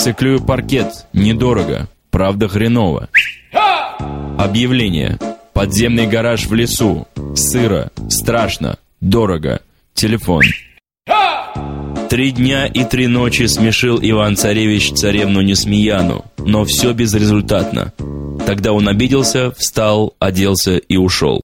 Циклюю паркет. Недорого. Правда хреново. Объявление. Подземный гараж в лесу. Сыро. Страшно. Дорого. Телефон. Три дня и три ночи смешил Иван-царевич царевну Несмеяну, но все безрезультатно. Тогда он обиделся, встал, оделся и ушел.